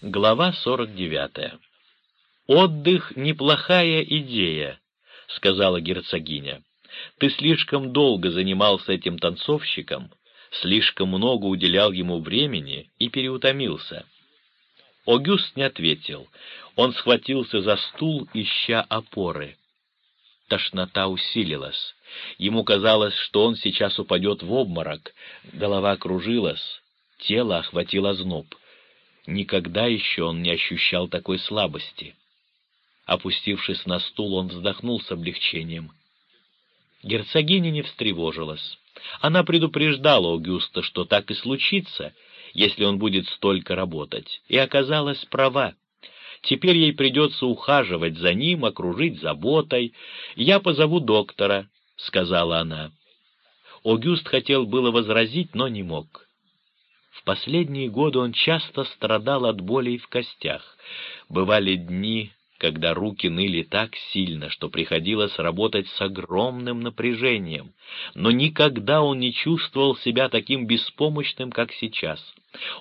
Глава 49. «Отдых — неплохая идея», — сказала герцогиня. «Ты слишком долго занимался этим танцовщиком, слишком много уделял ему времени и переутомился». Огюст не ответил. Он схватился за стул, ища опоры. Тошнота усилилась. Ему казалось, что он сейчас упадет в обморок. Голова кружилась, тело охватило зноб. Никогда еще он не ощущал такой слабости. Опустившись на стул, он вздохнул с облегчением. Герцогиня не встревожилась. Она предупреждала Аугуста, что так и случится, если он будет столько работать, и оказалась права. Теперь ей придется ухаживать за ним, окружить заботой. «Я позову доктора», — сказала она. Огюст хотел было возразить, но не мог. В последние годы он часто страдал от болей в костях. Бывали дни, когда руки ныли так сильно, что приходилось работать с огромным напряжением, но никогда он не чувствовал себя таким беспомощным, как сейчас.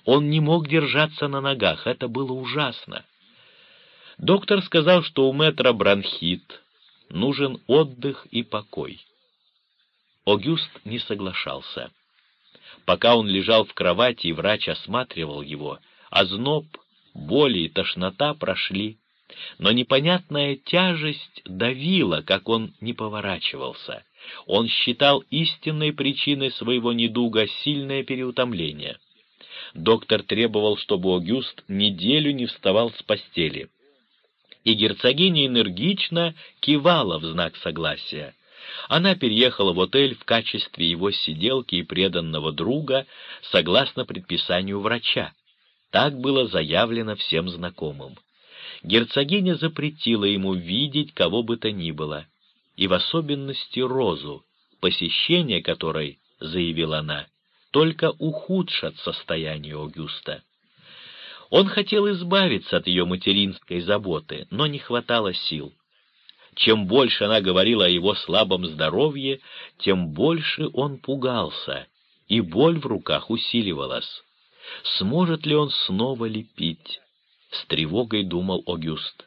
Он не мог держаться на ногах, это было ужасно. Доктор сказал, что у мэтра бронхит, нужен отдых и покой. Огюст не соглашался. Пока он лежал в кровати и врач осматривал его, озноб, боли и тошнота прошли, но непонятная тяжесть давила, как он не поворачивался. Он считал истинной причиной своего недуга сильное переутомление. Доктор требовал, чтобы Огюст неделю не вставал с постели. И герцогиня энергично кивала в знак согласия. Она переехала в отель в качестве его сиделки и преданного друга, согласно предписанию врача. Так было заявлено всем знакомым. Герцогиня запретила ему видеть кого бы то ни было, и в особенности Розу, посещение которой, заявила она, только ухудшат состояние Огюста. Он хотел избавиться от ее материнской заботы, но не хватало сил. Чем больше она говорила о его слабом здоровье, тем больше он пугался, и боль в руках усиливалась. Сможет ли он снова лепить? С тревогой думал Огюст.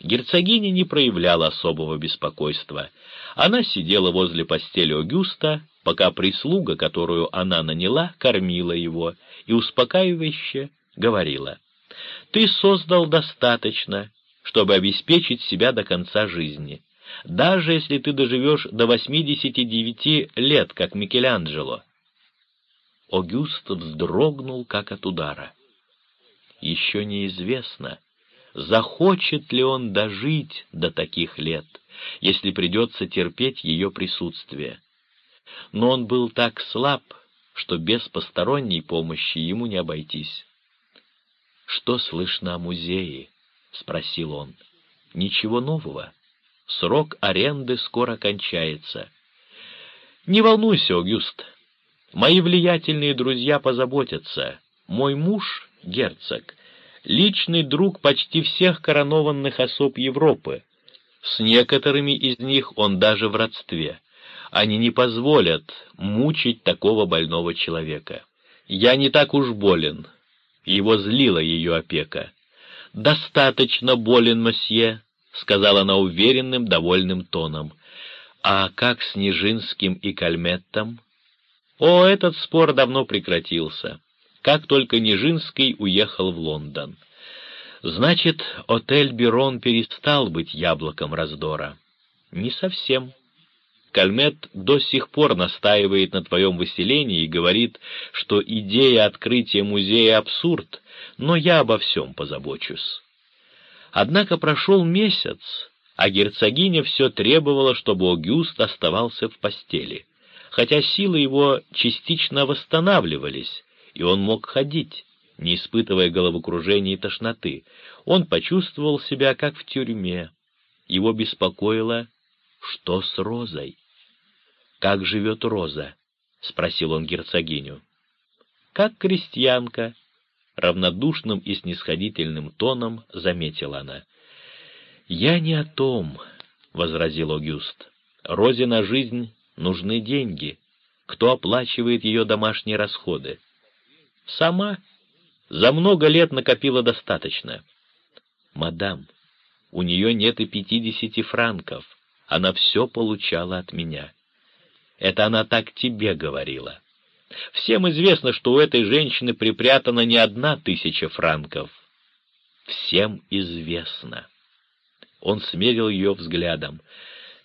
Герцогиня не проявляла особого беспокойства. Она сидела возле постели Огюста, пока прислуга, которую она наняла, кормила его и успокаивающе говорила. «Ты создал достаточно, чтобы обеспечить себя до конца жизни, даже если ты доживешь до 89 лет, как Микеланджело. Огюст вздрогнул, как от удара. Еще неизвестно, захочет ли он дожить до таких лет, если придется терпеть ее присутствие. Но он был так слаб, что без посторонней помощи ему не обойтись. Что слышно о музее? — спросил он. «Ничего нового. Срок аренды скоро кончается». «Не волнуйся, Огюст. Мои влиятельные друзья позаботятся. Мой муж, герцог, личный друг почти всех коронованных особ Европы. С некоторыми из них он даже в родстве. Они не позволят мучить такого больного человека. Я не так уж болен. Его злила ее опека. «Достаточно болен, мосье», — сказала она уверенным, довольным тоном. «А как с Нижинским и Кальметтом?» «О, этот спор давно прекратился. Как только Нижинский уехал в Лондон. Значит, отель Берон перестал быть яблоком раздора?» «Не совсем», Кальмет до сих пор настаивает на твоем выселении и говорит, что идея открытия музея — абсурд, но я обо всем позабочусь. Однако прошел месяц, а герцогиня все требовала, чтобы Огюст оставался в постели, хотя силы его частично восстанавливались, и он мог ходить, не испытывая головокружения и тошноты. Он почувствовал себя как в тюрьме. Его беспокоило, что с Розой. «Как живет Роза?» — спросил он герцогиню. «Как крестьянка», равнодушным и снисходительным тоном заметила она. «Я не о том», — возразил Огюст. «Розе на жизнь нужны деньги. Кто оплачивает ее домашние расходы?» «Сама», — За много лет накопила достаточно. Мадам, у нее нет и пятидесяти франков. Она все получала от меня. Это она так тебе говорила. Всем известно, что у этой женщины припрятана не одна тысяча франков. Всем известно. Он смерил ее взглядом.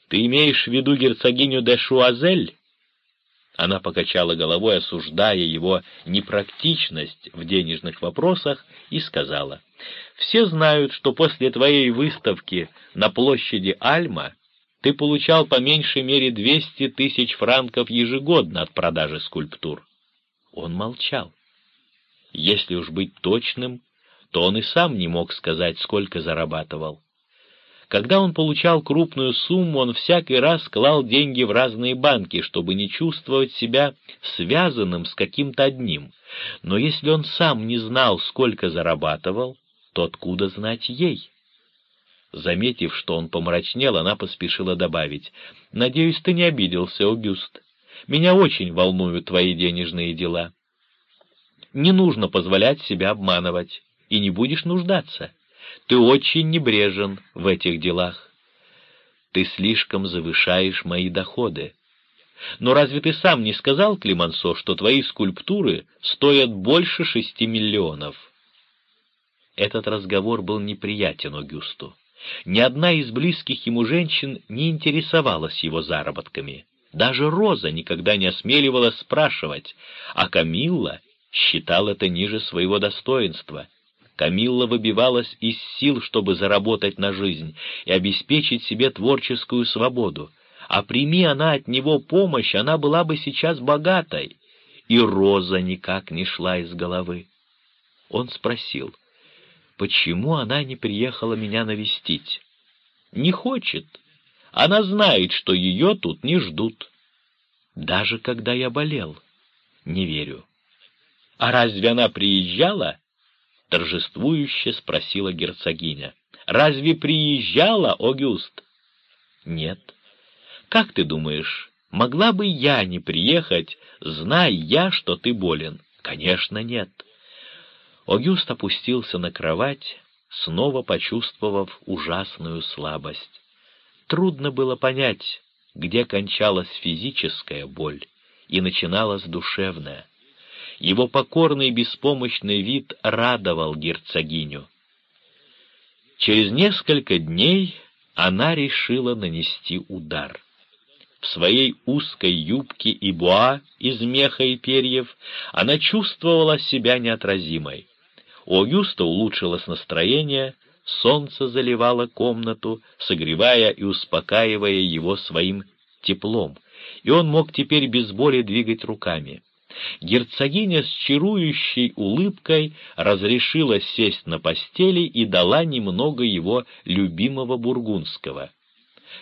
«Ты имеешь в виду герцогиню де Шуазель?» Она покачала головой, осуждая его непрактичность в денежных вопросах, и сказала, «Все знают, что после твоей выставки на площади Альма ты получал по меньшей мере двести тысяч франков ежегодно от продажи скульптур». Он молчал. Если уж быть точным, то он и сам не мог сказать, сколько зарабатывал. Когда он получал крупную сумму, он всякий раз клал деньги в разные банки, чтобы не чувствовать себя связанным с каким-то одним. Но если он сам не знал, сколько зарабатывал, то откуда знать ей? Заметив, что он помрачнел, она поспешила добавить, «Надеюсь, ты не обиделся, Огюст. Меня очень волнуют твои денежные дела. Не нужно позволять себя обманывать, и не будешь нуждаться. Ты очень небрежен в этих делах. Ты слишком завышаешь мои доходы. Но разве ты сам не сказал, Климансо, что твои скульптуры стоят больше шести миллионов? Этот разговор был неприятен Огюсту. Ни одна из близких ему женщин не интересовалась его заработками. Даже Роза никогда не осмеливалась спрашивать, а Камилла считал это ниже своего достоинства — Камилла выбивалась из сил, чтобы заработать на жизнь и обеспечить себе творческую свободу. А прими она от него помощь, она была бы сейчас богатой. И Роза никак не шла из головы. Он спросил, почему она не приехала меня навестить? Не хочет. Она знает, что ее тут не ждут. Даже когда я болел. Не верю. А разве она приезжала? — торжествующе спросила герцогиня. «Разве приезжала, Огюст?» «Нет». «Как ты думаешь, могла бы я не приехать, зная я, что ты болен?» «Конечно, нет». Огюст опустился на кровать, снова почувствовав ужасную слабость. Трудно было понять, где кончалась физическая боль и начиналась душевная. Его покорный беспомощный вид радовал герцогиню. Через несколько дней она решила нанести удар. В своей узкой юбке и буа из меха и перьев она чувствовала себя неотразимой. У Огюста улучшилось настроение, солнце заливало комнату, согревая и успокаивая его своим теплом, и он мог теперь без боли двигать руками. Герцогиня с чарующей улыбкой разрешила сесть на постели и дала немного его любимого бургундского.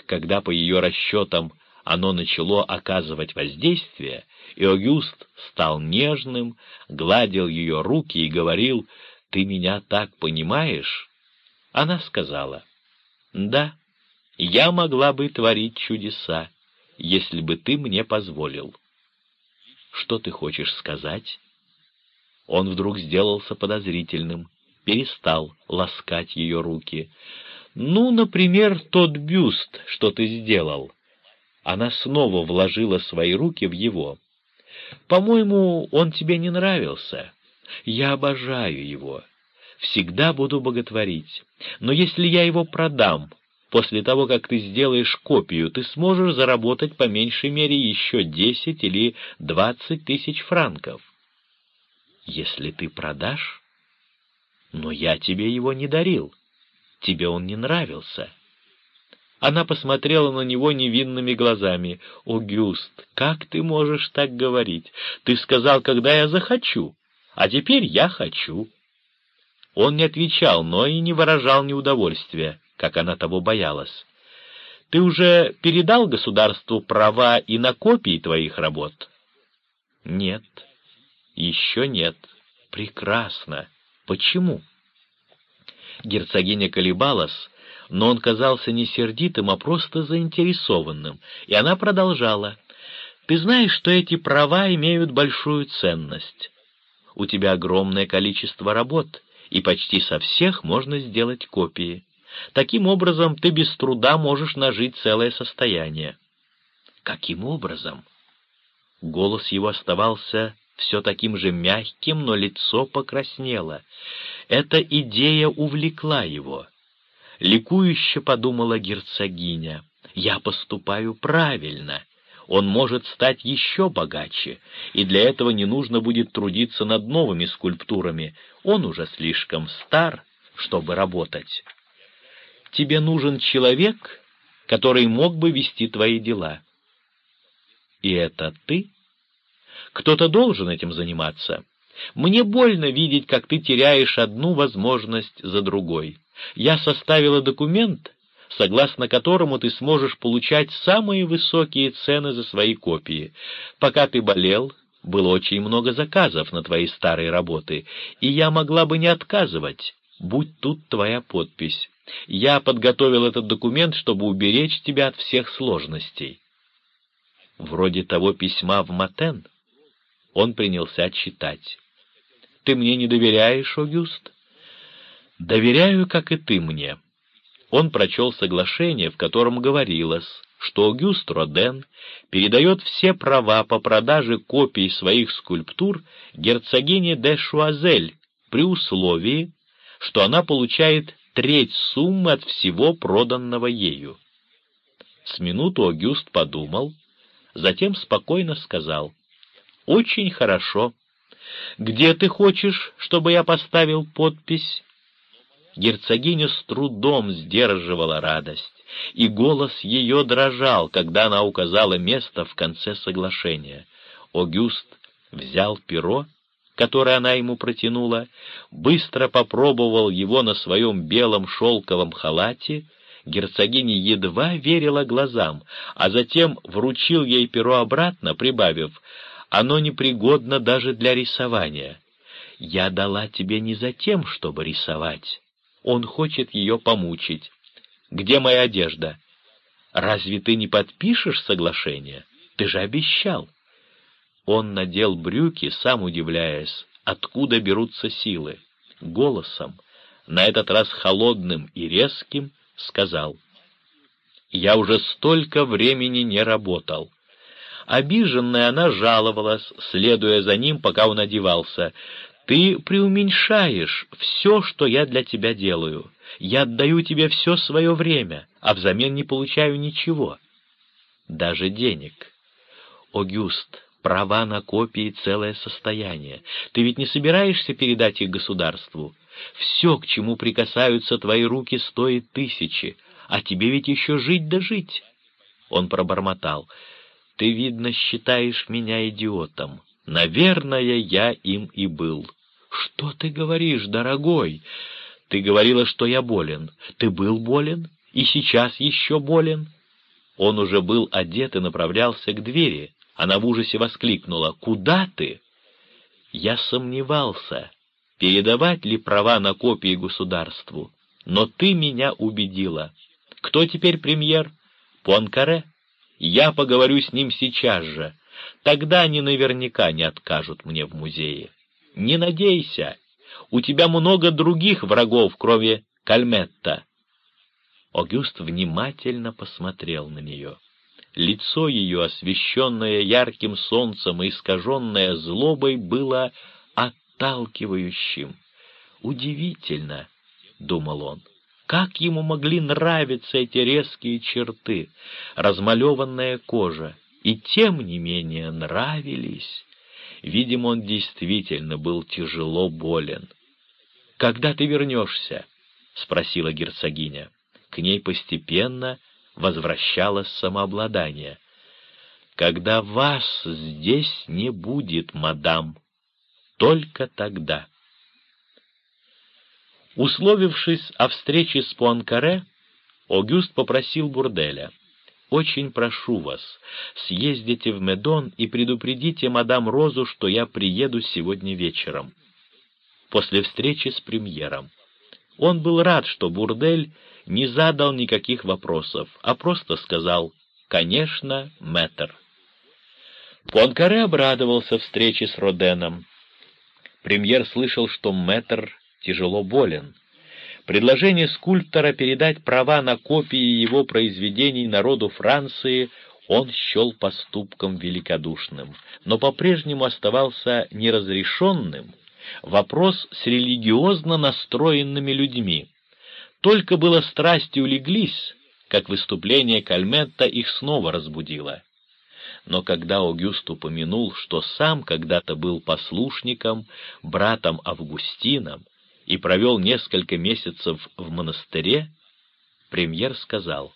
Когда по ее расчетам оно начало оказывать воздействие, и Огюст стал нежным, гладил ее руки и говорил «Ты меня так понимаешь?» Она сказала «Да, я могла бы творить чудеса, если бы ты мне позволил». Что ты хочешь сказать?» Он вдруг сделался подозрительным, перестал ласкать ее руки. «Ну, например, тот бюст, что ты сделал». Она снова вложила свои руки в его. «По-моему, он тебе не нравился. Я обожаю его. Всегда буду боготворить. Но если я его продам, После того, как ты сделаешь копию, ты сможешь заработать по меньшей мере еще десять или двадцать тысяч франков. Если ты продашь... Но я тебе его не дарил. Тебе он не нравился. Она посмотрела на него невинными глазами. «О, Гюст, как ты можешь так говорить? Ты сказал, когда я захочу, а теперь я хочу». Он не отвечал, но и не выражал неудовольствия как она того боялась. Ты уже передал государству права и на копии твоих работ? Нет. Еще нет. Прекрасно. Почему? Герцогиня колебалась, но он казался не сердитым, а просто заинтересованным, и она продолжала. «Ты знаешь, что эти права имеют большую ценность. У тебя огромное количество работ, и почти со всех можно сделать копии. Таким образом, ты без труда можешь нажить целое состояние. Каким образом? Голос его оставался все таким же мягким, но лицо покраснело. Эта идея увлекла его. Ликующе подумала герцогиня. «Я поступаю правильно. Он может стать еще богаче, и для этого не нужно будет трудиться над новыми скульптурами. Он уже слишком стар, чтобы работать. Тебе нужен человек, который мог бы вести твои дела. И это ты?» Кто-то должен этим заниматься. Мне больно видеть, как ты теряешь одну возможность за другой. Я составила документ, согласно которому ты сможешь получать самые высокие цены за свои копии. Пока ты болел, было очень много заказов на твои старые работы, и я могла бы не отказывать, будь тут твоя подпись. Я подготовил этот документ, чтобы уберечь тебя от всех сложностей. Вроде того письма в Матен — он принялся читать. «Ты мне не доверяешь, Огюст?» «Доверяю, как и ты мне». Он прочел соглашение, в котором говорилось, что Огюст Роден передает все права по продаже копий своих скульптур герцогине де Шуазель при условии, что она получает треть суммы от всего проданного ею. С минуту Огюст подумал, затем спокойно сказал, очень хорошо. Где ты хочешь, чтобы я поставил подпись? Герцогиня с трудом сдерживала радость, и голос ее дрожал, когда она указала место в конце соглашения. Огюст взял перо, которое она ему протянула, быстро попробовал его на своем белом шелковом халате, герцогиня едва верила глазам, а затем вручил ей перо обратно, прибавив оно непригодно даже для рисования. Я дала тебе не за тем, чтобы рисовать. Он хочет ее помучить. Где моя одежда? Разве ты не подпишешь соглашение? Ты же обещал. Он надел брюки, сам удивляясь, откуда берутся силы. Голосом, на этот раз холодным и резким, сказал, «Я уже столько времени не работал. Обиженная она жаловалась, следуя за ним, пока он одевался. «Ты преуменьшаешь все, что я для тебя делаю. Я отдаю тебе все свое время, а взамен не получаю ничего. Даже денег. Огюст, права на копии — целое состояние. Ты ведь не собираешься передать их государству? Все, к чему прикасаются твои руки, стоит тысячи, а тебе ведь еще жить да жить». Он пробормотал — ты, видно, считаешь меня идиотом. Наверное, я им и был. Что ты говоришь, дорогой? Ты говорила, что я болен. Ты был болен? И сейчас еще болен? Он уже был одет и направлялся к двери. Она в ужасе воскликнула. «Куда ты?» Я сомневался, передавать ли права на копии государству. Но ты меня убедила. Кто теперь премьер? Пуанкаре? Я поговорю с ним сейчас же. Тогда они наверняка не откажут мне в музее. Не надейся. У тебя много других врагов, кроме Кальметта. Огюст внимательно посмотрел на нее. Лицо ее, освещенное ярким солнцем и искаженное злобой, было отталкивающим. «Удивительно», — думал он, — как ему могли нравиться эти резкие черты, размалеванная кожа, и тем не менее нравились. Видимо, он действительно был тяжело болен. «Когда ты вернешься?» — спросила герцогиня. К ней постепенно возвращалось самообладание. «Когда вас здесь не будет, мадам, только тогда». Условившись о встрече с Пуанкаре, Огюст попросил Бурделя. «Очень прошу вас, съездите в Медон и предупредите мадам Розу, что я приеду сегодня вечером». После встречи с премьером. Он был рад, что Бурдель не задал никаких вопросов, а просто сказал «Конечно, мэтр». Пуанкаре обрадовался встрече с Роденом. Премьер слышал, что мэтр тяжело болен. Предложение скульптора передать права на копии его произведений народу Франции он счел поступком великодушным, но по-прежнему оставался неразрешенным вопрос с религиозно настроенными людьми. Только было страсти улеглись, как выступление Кальметта их снова разбудило. Но когда Огюст упомянул, что сам когда-то был послушником, братом Августином, и провел несколько месяцев в монастыре, премьер сказал,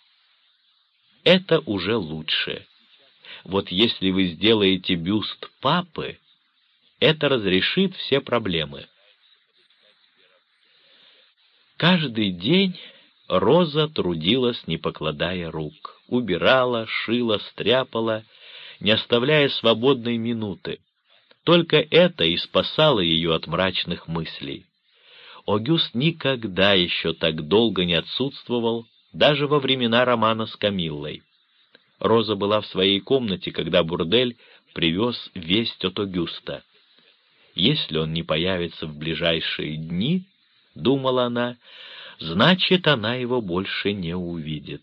«Это уже лучше. Вот если вы сделаете бюст папы, это разрешит все проблемы». Каждый день Роза трудилась, не покладая рук, убирала, шила, стряпала, не оставляя свободной минуты. Только это и спасало ее от мрачных мыслей. Огюст никогда еще так долго не отсутствовал, даже во времена романа с Камиллой. Роза была в своей комнате, когда Бурдель привез весть от Огюста. «Если он не появится в ближайшие дни, — думала она, — значит, она его больше не увидит.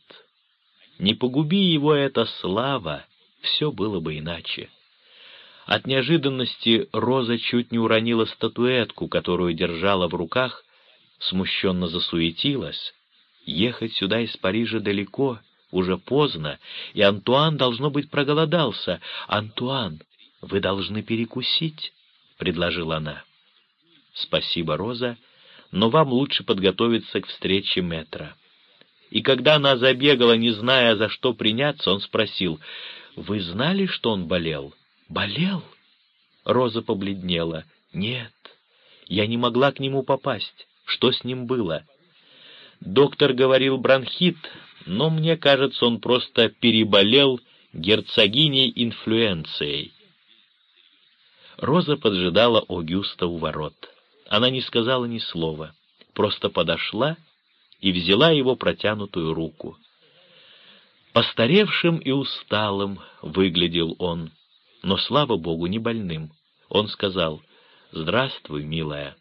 Не погуби его эта слава, все было бы иначе». От неожиданности Роза чуть не уронила статуэтку, которую держала в руках, смущенно засуетилась. Ехать сюда из Парижа далеко, уже поздно, и Антуан, должно быть, проголодался. «Антуан, вы должны перекусить», — предложила она. «Спасибо, Роза, но вам лучше подготовиться к встрече метра». И когда она забегала, не зная, за что приняться, он спросил, «Вы знали, что он болел?» «Болел?» Роза побледнела. «Нет, я не могла к нему попасть. Что с ним было?» «Доктор говорил бронхит, но мне кажется, он просто переболел герцогиней инфлюенцией». Роза поджидала Огюста у ворот. Она не сказала ни слова, просто подошла и взяла его протянутую руку. Постаревшим и усталым выглядел он но, слава богу, не больным. Он сказал «Здравствуй, милая».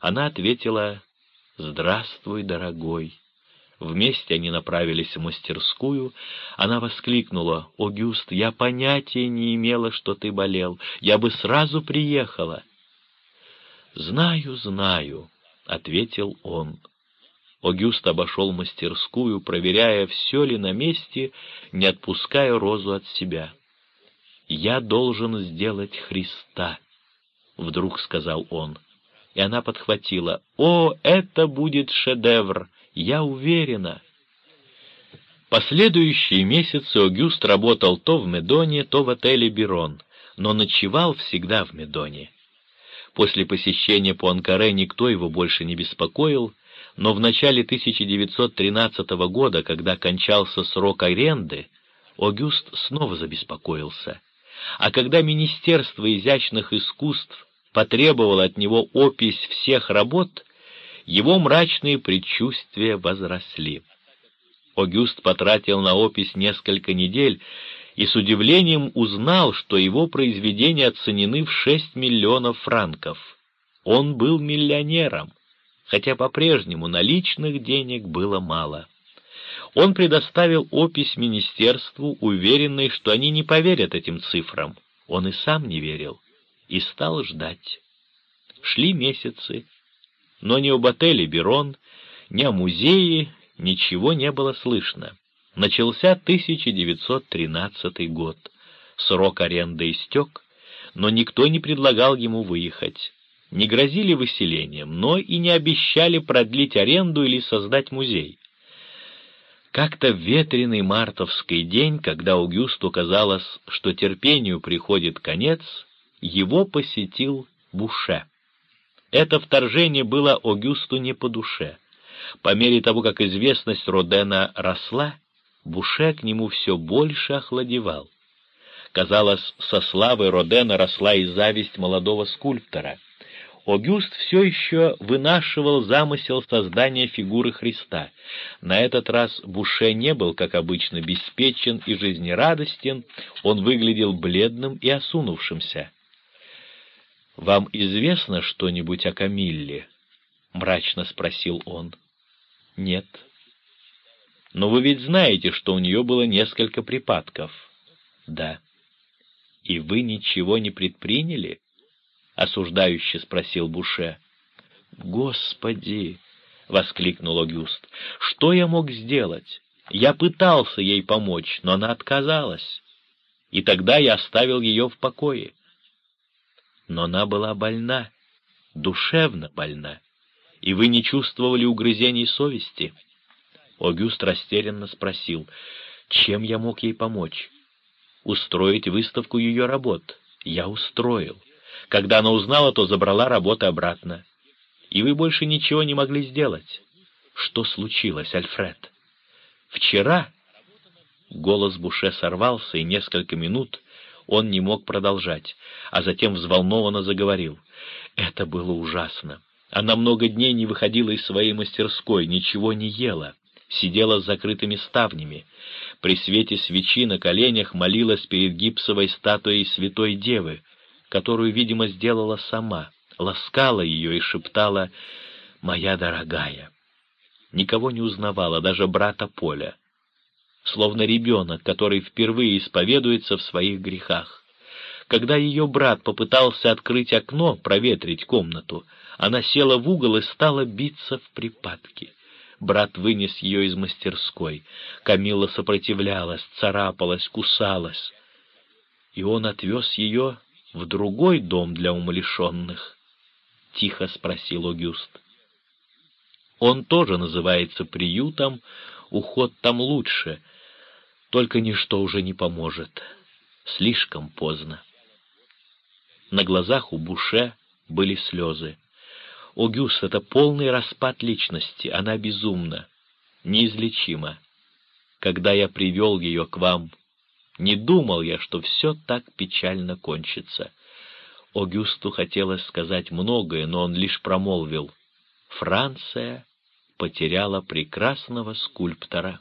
Она ответила «Здравствуй, дорогой». Вместе они направились в мастерскую. Она воскликнула «Огюст, я понятия не имела, что ты болел. Я бы сразу приехала». «Знаю, знаю», — ответил он. Огюст обошел мастерскую, проверяя, все ли на месте, не отпуская Розу от себя. «Я должен сделать Христа», — вдруг сказал он. И она подхватила, «О, это будет шедевр, я уверена». Последующие месяцы Огюст работал то в Медоне, то в отеле «Бирон», но ночевал всегда в Медоне. После посещения Пуанкаре никто его больше не беспокоил, но в начале 1913 года, когда кончался срок аренды, Огюст снова забеспокоился а когда Министерство изящных искусств потребовало от него опись всех работ, его мрачные предчувствия возросли. Огюст потратил на опись несколько недель и с удивлением узнал, что его произведения оценены в 6 миллионов франков. Он был миллионером, хотя по-прежнему наличных денег было мало. Он предоставил опись министерству, уверенный, что они не поверят этим цифрам. Он и сам не верил, и стал ждать. Шли месяцы, но ни об отеле «Берон», ни о музее ничего не было слышно. Начался 1913 год. Срок аренды истек, но никто не предлагал ему выехать. Не грозили выселением, но и не обещали продлить аренду или создать музей. Как-то в ветреный мартовский день, когда Аугюсту казалось, что терпению приходит конец, его посетил Буше. Это вторжение было Огюсту не по душе. По мере того, как известность Родена росла, Буше к нему все больше охладевал. Казалось, со славой Родена росла и зависть молодого скульптора. Огюст все еще вынашивал замысел создания фигуры Христа. На этот раз Буше не был, как обычно, беспечен и жизнерадостен, он выглядел бледным и осунувшимся. «Вам известно что-нибудь о Камилле?» — мрачно спросил он. «Нет». «Но вы ведь знаете, что у нее было несколько припадков?» «Да». «И вы ничего не предприняли?» — осуждающе спросил Буше. «Господи!» — воскликнул Огюст. «Что я мог сделать? Я пытался ей помочь, но она отказалась. И тогда я оставил ее в покое. Но она была больна, душевно больна, и вы не чувствовали угрызений совести?» Огюст растерянно спросил, чем я мог ей помочь? Устроить выставку ее работ. Я устроил. Когда она узнала, то забрала работы обратно и вы больше ничего не могли сделать. Что случилось, Альфред? Вчера...» Голос Буше сорвался, и несколько минут он не мог продолжать, а затем взволнованно заговорил. «Это было ужасно. Она много дней не выходила из своей мастерской, ничего не ела, сидела с закрытыми ставнями. При свете свечи на коленях молилась перед гипсовой статуей Святой Девы, которую, видимо, сделала сама ласкала ее и шептала «Моя дорогая». Никого не узнавала, даже брата Поля. Словно ребенок, который впервые исповедуется в своих грехах. Когда ее брат попытался открыть окно, проветрить комнату, она села в угол и стала биться в припадке. Брат вынес ее из мастерской. Камила сопротивлялась, царапалась, кусалась. И он отвез ее в другой дом для умалишенных. — тихо спросил Огюст. «Он тоже называется приютом, уход там лучше, только ничто уже не поможет. Слишком поздно». На глазах у Буше были слезы. «Огюст — это полный распад личности, она безумна, неизлечима. Когда я привел ее к вам, не думал я, что все так печально кончится. Огюсту хотелось сказать многое, но он лишь промолвил. Франция потеряла прекрасного скульптора.